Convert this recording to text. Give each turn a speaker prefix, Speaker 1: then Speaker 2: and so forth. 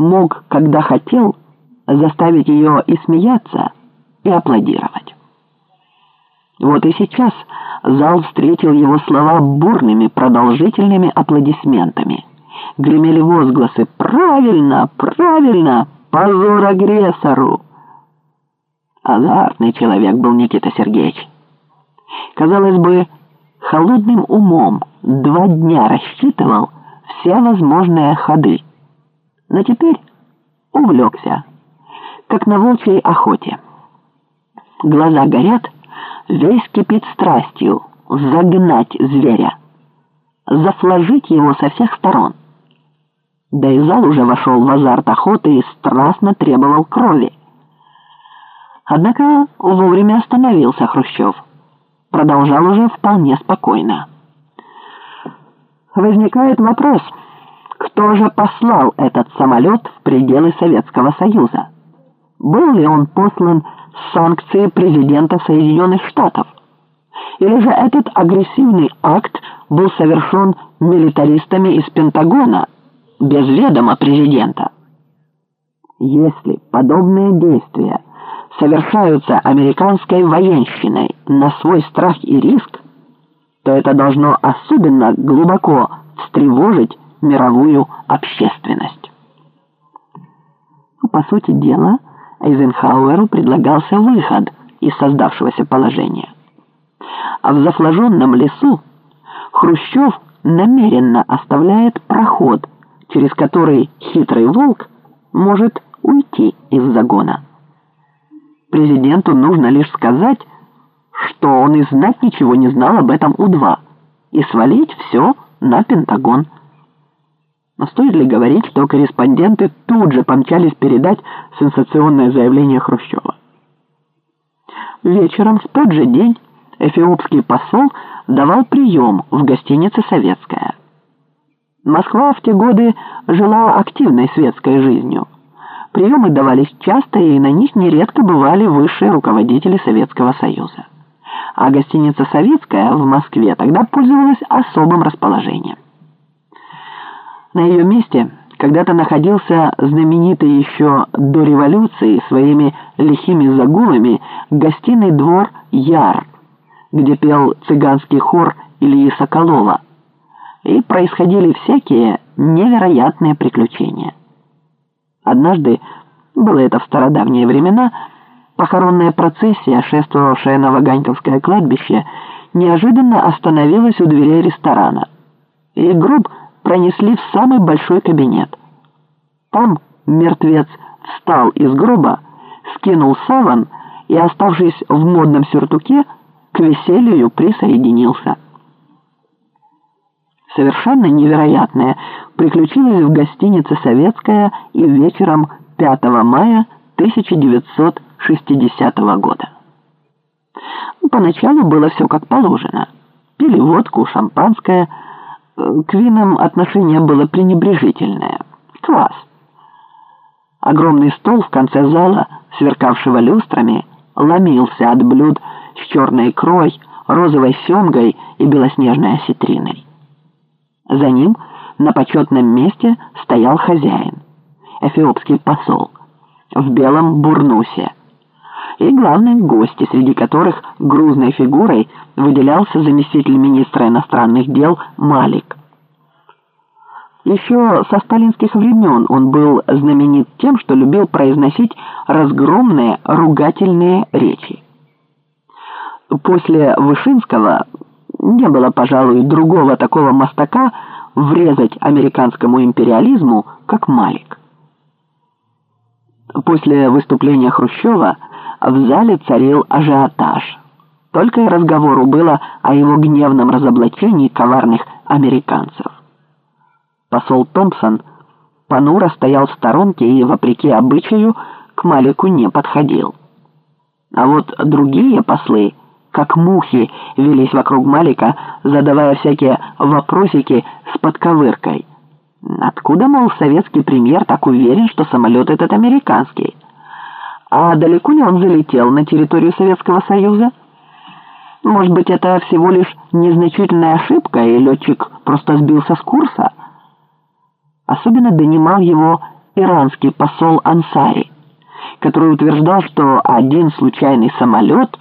Speaker 1: мог, когда хотел, заставить ее и смеяться, и аплодировать. Вот и сейчас зал встретил его слова бурными, продолжительными аплодисментами. Гремели возгласы «Правильно! Правильно! Позор агрессору!» Азартный человек был Никита Сергеевич. Казалось бы, холодным умом два дня рассчитывал все возможные ходы. Но теперь увлекся, как на волчьей охоте. Глаза горят, весь кипит страстью загнать зверя, зафложить его со всех сторон. Да и зал уже вошел в азарт охоты и страстно требовал крови. Однако вовремя остановился Хрущев. Продолжал уже вполне спокойно. Возникает вопрос, кто же послал этот самолет в пределы Советского Союза? Был ли он послан с санкции президента Соединенных Штатов? Или же этот агрессивный акт был совершен милитаристами из Пентагона без ведома президента? Если подобные действия совершаются американской военщиной на свой страх и риск, то это должно особенно глубоко встревожить мировую общественность. По сути дела, Эйзенхауэру предлагался выход из создавшегося положения. А в зафлаженном лесу Хрущев намеренно оставляет проход, через который хитрый волк может уйти из загона. Президенту нужно лишь сказать, что он и знать ничего не знал об этом У-2, и свалить все на Пентагон. Но стоит ли говорить, что корреспонденты тут же помчались передать сенсационное заявление Хрущева? Вечером в тот же день эфиопский посол давал прием в гостинице «Советская». Москва в те годы жила активной светской жизнью. Приемы давались часто, и на них нередко бывали высшие руководители Советского Союза. А гостиница «Советская» в Москве тогда пользовалась особым расположением. На ее месте когда-то находился знаменитый еще до революции своими лихими загулами гостиный двор «Яр», где пел цыганский хор Ильи Соколова, и происходили всякие невероятные приключения. Однажды, было это в стародавние времена, похоронная процессия, шествовавшая на Ваганьковское кладбище, неожиданно остановилась у дверей ресторана, и гроб пронесли в самый большой кабинет. Там мертвец встал из гроба, скинул саван и, оставшись в модном сюртуке, к веселью присоединился. Совершенно невероятное приключилось в гостинице «Советская» и вечером 5 мая 1960 года. Поначалу было все как положено. Пили водку, шампанское. К винам отношение было пренебрежительное. Класс. Огромный стол в конце зала, сверкавшего люстрами, ломился от блюд с черной икрой, розовой семгой и белоснежной осетриной. За ним на почетном месте стоял хозяин, эфиопский посол, в белом бурнусе, главные гости, среди которых грузной фигурой выделялся заместитель министра иностранных дел Малик. Еще со сталинских времен он был знаменит тем, что любил произносить разгромные ругательные речи. После Вышинского не было, пожалуй, другого такого мастака врезать американскому империализму, как Малик. После выступления Хрущева в зале царил ажиотаж. Только и разговору было о его гневном разоблачении коварных американцев. Посол Томпсон понуро стоял в сторонке и, вопреки обычаю, к Малику не подходил. А вот другие послы как мухи велись вокруг Малика, задавая всякие вопросики с подковыркой. Откуда, мол, советский премьер так уверен, что самолет этот американский? А далеко ли он залетел на территорию Советского Союза? Может быть, это всего лишь незначительная ошибка, и летчик просто сбился с курса? Особенно донимал его иранский посол Ансари, который утверждал, что один случайный самолет